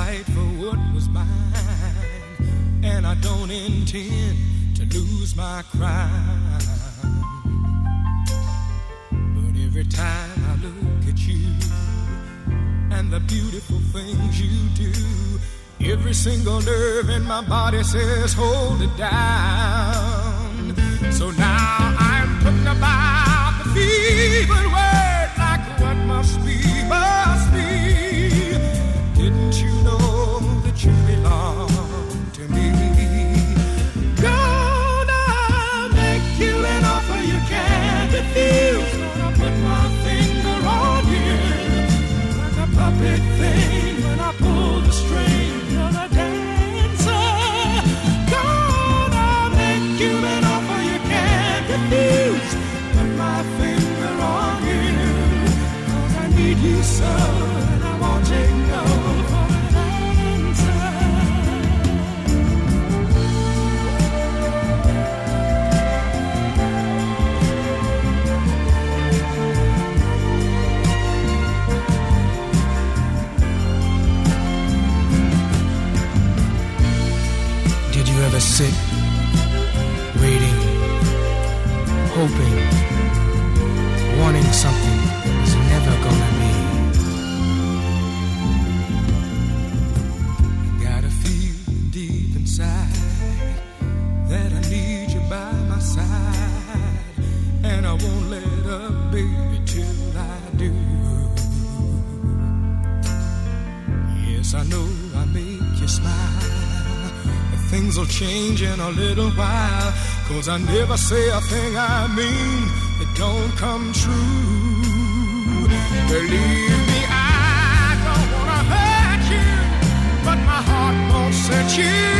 fight for what was mine, and I don't intend to lose my crown. But every time I look at you and the beautiful things you do, every single nerve in my body says, Hold it down. Did you ever sit waiting, hoping, wanting something is never gonna Yes, I know I make you smile. Things will change in a little while. Cause I never say a thing I mean that don't come true. Believe me, I don't wanna hurt you, but my heart won't set you.